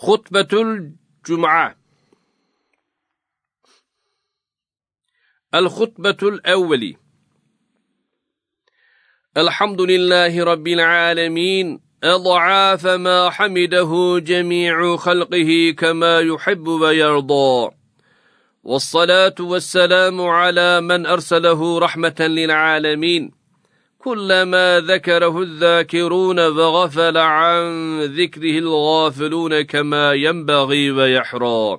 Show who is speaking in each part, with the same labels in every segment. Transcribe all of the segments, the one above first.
Speaker 1: خطبة الجمعة. الخطبة الأول. الحمد لله رب العالمين أضعاف ما حمده جميع خلقه كما يحب ويرضى. والصلاة والسلام على من أرسله رحمة للعالمين. كلما ذكره الذاكرون وغفل عن ذكره الغافلون كما ينبغي ويحرى.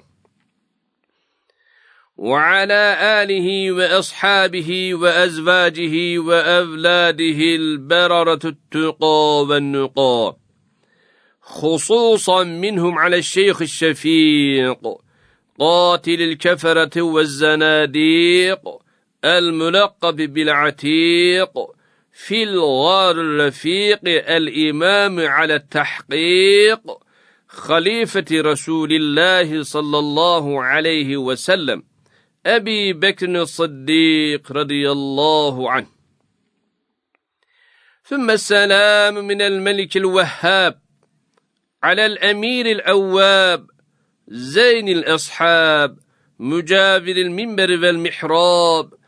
Speaker 1: وعلى آله وأصحابه وأزواجه وأولاده البررة التقى والنقى. خصوصا منهم على الشيخ الشفيق قاتل الكفرة والزناديق الملقب بالعتيق في الغار الرفيق الإمام على التحقيق خليفة رسول الله صلى الله عليه وسلم أبي بكر الصديق رضي الله عنه. ثم السلام من الملك الوهاب على الأمير الأواب زين الأصحاب مجابر المنبر والمحراب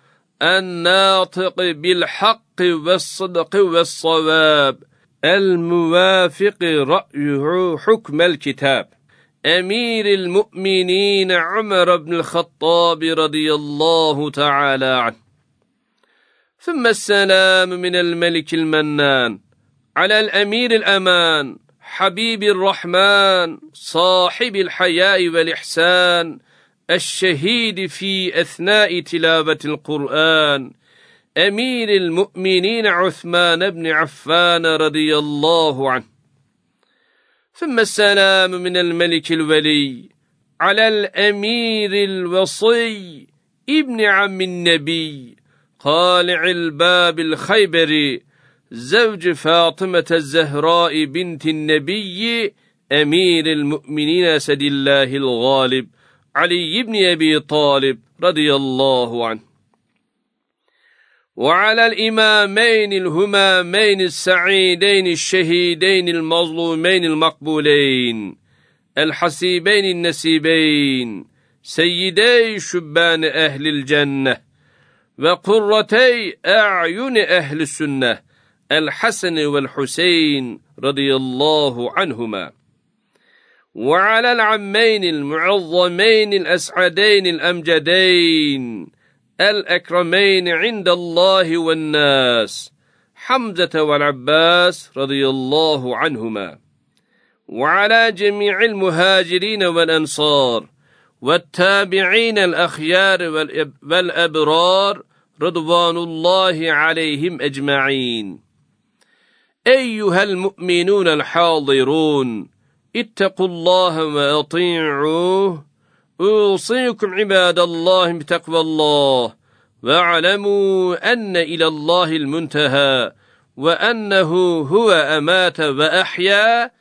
Speaker 1: الناطق بالحق والصدق والصواب الموافق رأيه حكم الكتاب. أمير المؤمنين عمر بن الخطاب رضي الله تعالى عنه. ثم السلام من الملك المنان على الأمير الأمان حبيب الرحمن صاحب الحياء والإحسان الشهيد في أثناء تلاوة القرآن أمير المؤمنين عثمان بن عفان رضي الله عنه. ثم السلام من الملك الولي على الأمير الوصي ابن عم النبي قالع الباب الخيبري زوج فاطمة الزهراء بنت النبي أمير المؤمنين أسد الله الغالب. علي بن أبي طالب رضي الله عنه. وعلى الإمامين الهمامين السعيدين الشهيدين المظلومين المقبولين الحسيبين النسيبين سيدي شبان أهل الجنة وقرتي أعين أهل السنة الحسن والحسين رضي الله عنهما. وعلى العمين المعظمين الأسعدين الأمجدين الأكرمين عند الله والناس حمزة والعباس رضي الله عنهما. وعلى جميع المهاجرين والأنصار والتابعين الأخيار والأبرار رضوان الله عليهم أجمعين. أيها المؤمنون الحاضرون اتقوا الله وأطيعوه أوصيكم عباد الله بتقوى الله. واعلموا أن إلى الله المنتهى وأنه هو أمات وأحيا.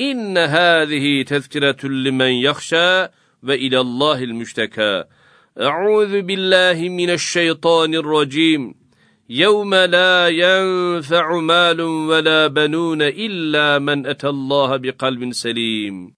Speaker 1: إن هذه تذكرة لمن يخشى وإلى الله المشتكى. أعوذ بالله من الشيطان الرجيم. يوم لا ينفع مال ولا بنون إلا من أتى الله بقلب سليم.